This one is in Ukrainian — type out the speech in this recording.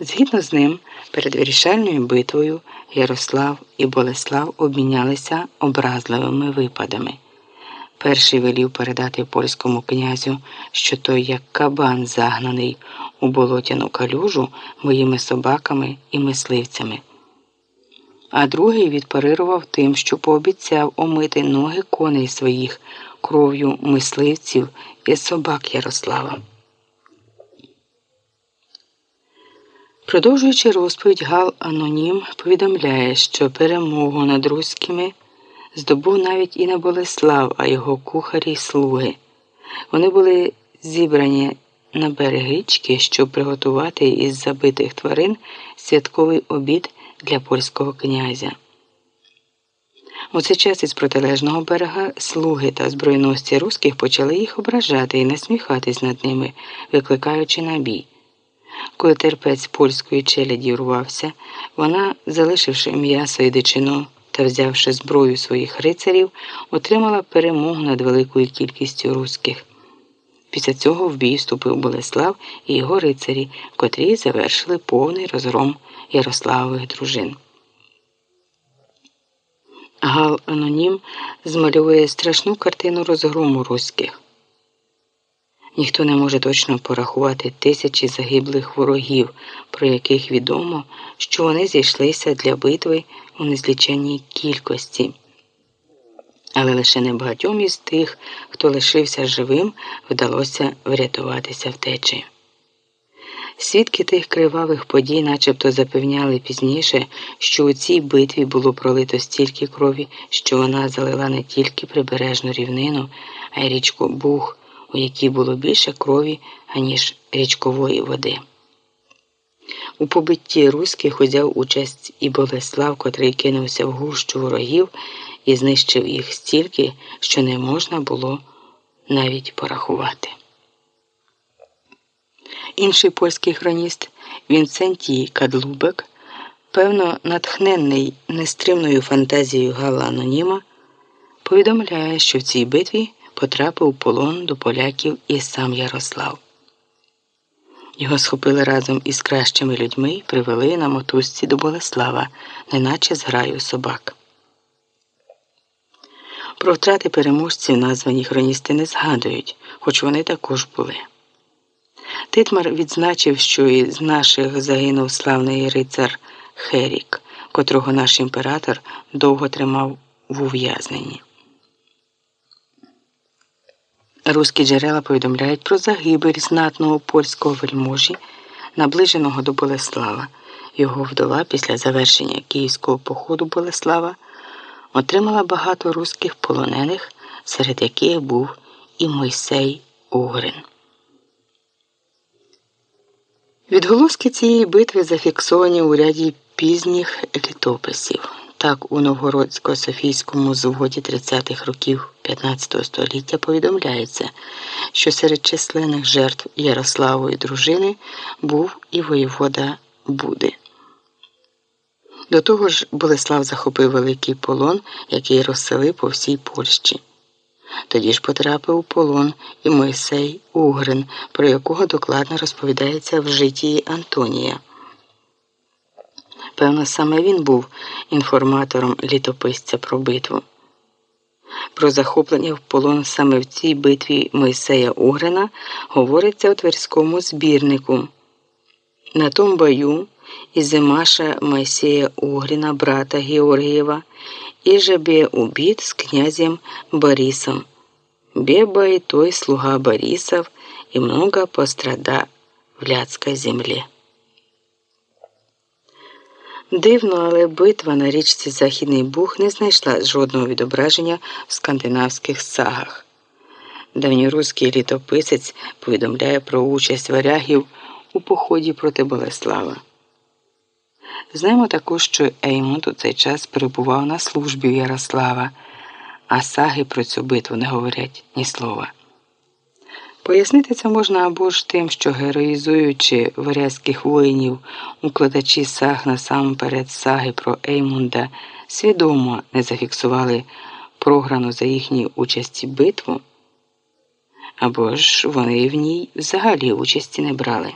Згідно з ним, перед вирішальною битвою Ярослав і Болеслав обмінялися образливими випадами. Перший велів передати польському князю, що той, як кабан загнаний у болотяну калюжу моїми собаками і мисливцями. А другий відпарирував тим, що пообіцяв омити ноги коней своїх кров'ю мисливців і собак Ярослава. Продовжуючи розповідь, Гал Анонім повідомляє, що перемогу над руськими здобув навіть і не Болеслав, а його кухарі й слуги. Вони були зібрані на берег річки, щоб приготувати із забитих тварин святковий обід для польського князя. У цей час із протилежного берега слуги та збройності руських почали їх ображати і насміхатись над ними, викликаючи на бій. Коли терпець польської челяді урвався, вона, залишивши м'ясо і дичину та взявши зброю своїх рицарів, отримала перемогу над великою кількістю руських. Після цього в бій вступив Болеслав і його рицарі, котрі завершили повний розгром Ярославових дружин. Гал Анонім змальовує страшну картину розгрому руських. Ніхто не може точно порахувати тисячі загиблих ворогів, про яких відомо, що вони зійшлися для битви у незліченій кількості. Але лише небагатьом із тих, хто лишився живим, вдалося врятуватися втечі. Свідки тих кривавих подій, начебто запевняли пізніше, що у цій битві було пролито стільки крові, що вона залила не тільки прибережну рівнину, а й річку Буг у якій було більше крові, аніж річкової води. У побитті руських узяв участь і Болеслав, котрий кинувся в гущу ворогів і знищив їх стільки, що не можна було навіть порахувати. Інший польський хроніст Вінцентій Кадлубек, певно, натхненний нестримною фантазією Гала Аноніма, повідомляє, що в цій битві потрапив у полон до поляків і сам Ярослав. Його схопили разом із кращими людьми і привели на мотузці до Болеслава, неначе зграю собак. Про втрати переможців названі хроністи не згадують, хоч вони також були. Титмар відзначив, що із наших загинув славний рицар Херік, котрого наш імператор довго тримав в ув'язненні. Руські джерела повідомляють про загибель знатного польського вельможі, наближеного до Болеслава. Його вдова після завершення київського походу Болеслава отримала багато руських полонених, серед яких був і Мойсей Угрин. Відголоски цієї битви зафіксовані у ряді пізніх літописів. Так, у Новгородсько-Софійському зводі 30-х років 15 століття повідомляється, що серед численних жертв Ярославої дружини був і воєвода Буди. До того ж, Болеслав захопив великий полон, який розселив по всій Польщі. Тоді ж потрапив у полон і Мойсей Угрин, про якого докладно розповідається в житті Антонія. Певно, саме він був інформатором літописця про битву. Про захоплення в полон саме в цій битві Мойсея Угрина говориться у Тверському збірнику. На том бою Ізимаша Мойсея Угрина, брата Георгієва, і же бе убит з князем Борисом. Беба и той слуга Борисов, и много пострада в Ляцкой земле. Дивно, але битва на річці Західний Буг не знайшла жодного відображення в скандинавських сагах. Давньоруський літописець повідомляє про участь варягів у поході проти Болеслава. Знаємо також, що Еймунд у цей час перебував на службі Ярослава, а саги про цю битву не говорять ні слова. Пояснити це можна або ж тим, що героїзуючи варязьких воїнів, укладачі саг насамперед саги про Еймунда свідомо не зафіксували програну за їхній участі битву, або ж вони в ній взагалі участі не брали.